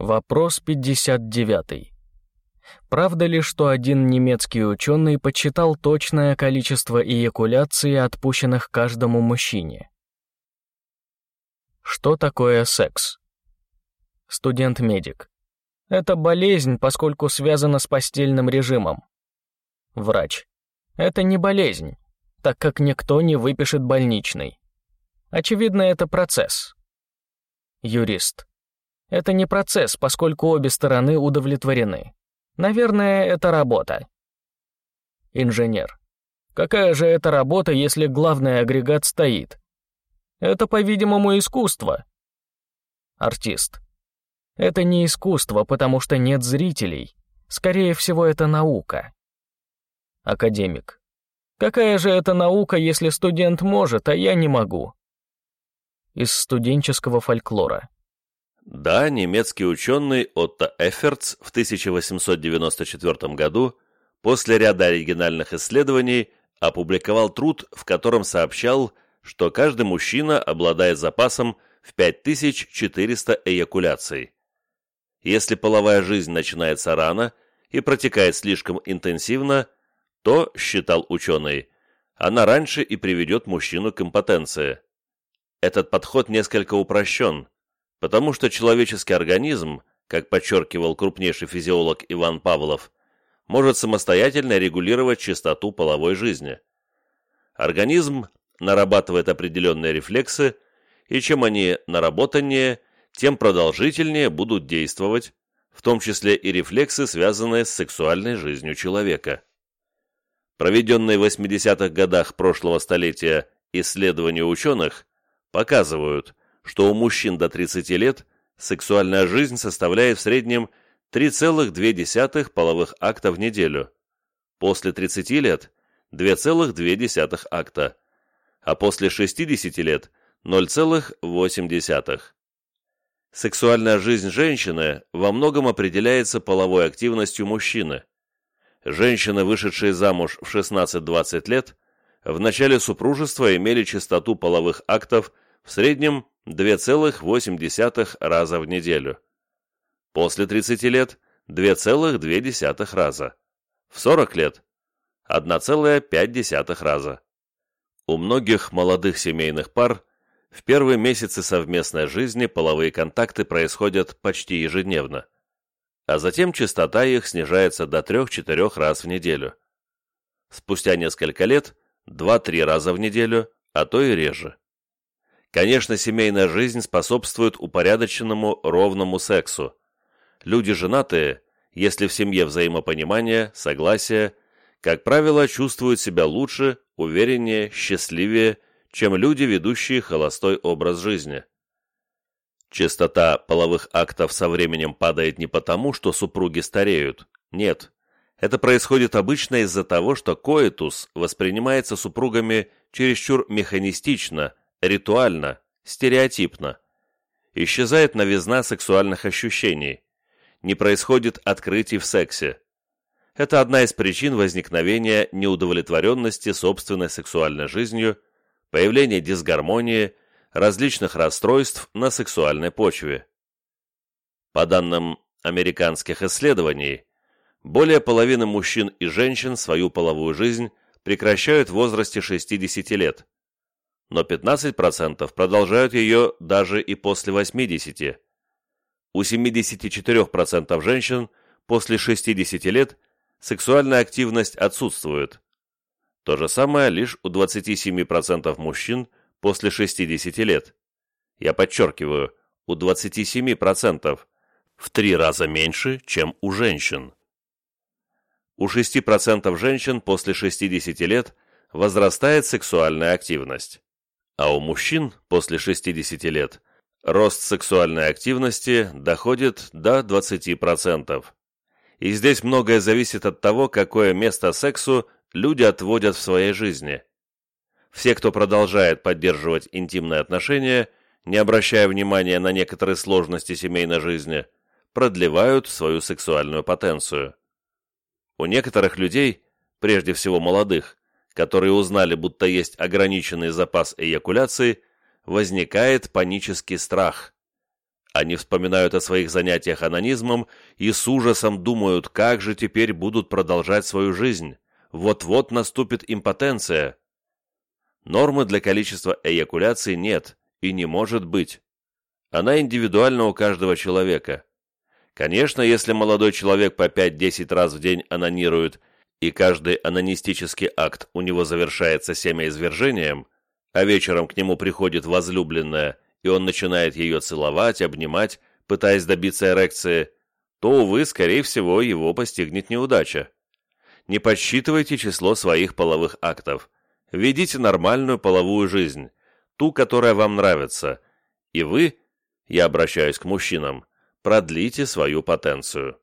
Вопрос 59. Правда ли, что один немецкий ученый подсчитал точное количество эякуляций, отпущенных каждому мужчине? Что такое секс? Студент-медик. Это болезнь, поскольку связана с постельным режимом. Врач. Это не болезнь, так как никто не выпишет больничный. Очевидно, это процесс. Юрист. Это не процесс, поскольку обе стороны удовлетворены. Наверное, это работа. Инженер. Какая же это работа, если главный агрегат стоит? Это, по-видимому, искусство. Артист. Это не искусство, потому что нет зрителей. Скорее всего, это наука. Академик. Какая же это наука, если студент может, а я не могу? Из студенческого фольклора. Да, немецкий ученый Отто Эффертс в 1894 году после ряда оригинальных исследований опубликовал труд, в котором сообщал, что каждый мужчина обладает запасом в 5400 эякуляций. Если половая жизнь начинается рано и протекает слишком интенсивно, то, считал ученый, она раньше и приведет мужчину к импотенции. Этот подход несколько упрощен – потому что человеческий организм, как подчеркивал крупнейший физиолог Иван Павлов, может самостоятельно регулировать частоту половой жизни. Организм нарабатывает определенные рефлексы, и чем они наработаннее, тем продолжительнее будут действовать, в том числе и рефлексы, связанные с сексуальной жизнью человека. Проведенные в 80-х годах прошлого столетия исследования ученых показывают, что у мужчин до 30 лет сексуальная жизнь составляет в среднем 3,2 половых акта в неделю, после 30 лет – 2,2 акта, а после 60 лет – 0,8. Сексуальная жизнь женщины во многом определяется половой активностью мужчины. Женщины, вышедшие замуж в 16-20 лет, в начале супружества имели частоту половых актов в среднем 2,8 раза в неделю. После 30 лет – 2,2 раза. В 40 лет – 1,5 раза. У многих молодых семейных пар в первые месяцы совместной жизни половые контакты происходят почти ежедневно, а затем частота их снижается до 3-4 раз в неделю. Спустя несколько лет – 2-3 раза в неделю, а то и реже. Конечно, семейная жизнь способствует упорядоченному ровному сексу. Люди женатые, если в семье взаимопонимание, согласие, как правило, чувствуют себя лучше, увереннее, счастливее, чем люди, ведущие холостой образ жизни. Частота половых актов со временем падает не потому, что супруги стареют. Нет. Это происходит обычно из-за того, что коитус воспринимается супругами чересчур механистично – ритуально, стереотипно. Исчезает новизна сексуальных ощущений. Не происходит открытий в сексе. Это одна из причин возникновения неудовлетворенности собственной сексуальной жизнью, появления дисгармонии, различных расстройств на сексуальной почве. По данным американских исследований, более половины мужчин и женщин свою половую жизнь прекращают в возрасте 60 лет – но 15% продолжают ее даже и после 80%. У 74% женщин после 60 лет сексуальная активность отсутствует. То же самое лишь у 27% мужчин после 60 лет. Я подчеркиваю, у 27%, в три раза меньше, чем у женщин. У 6% женщин после 60 лет возрастает сексуальная активность а у мужчин после 60 лет рост сексуальной активности доходит до 20%. И здесь многое зависит от того, какое место сексу люди отводят в своей жизни. Все, кто продолжает поддерживать интимные отношения, не обращая внимания на некоторые сложности семейной жизни, продлевают свою сексуальную потенцию. У некоторых людей, прежде всего молодых, которые узнали, будто есть ограниченный запас эякуляции, возникает панический страх. Они вспоминают о своих занятиях анонизмом и с ужасом думают, как же теперь будут продолжать свою жизнь. Вот-вот наступит импотенция. Нормы для количества эякуляций нет и не может быть. Она индивидуальна у каждого человека. Конечно, если молодой человек по 5-10 раз в день анонирует, и каждый анонистический акт у него завершается семяизвержением, а вечером к нему приходит возлюбленная – и он начинает ее целовать, обнимать, пытаясь добиться эрекции, то, увы, скорее всего, его постигнет неудача. Не подсчитывайте число своих половых актов. Ведите нормальную половую жизнь, ту, которая вам нравится, и вы, я обращаюсь к мужчинам, продлите свою потенцию.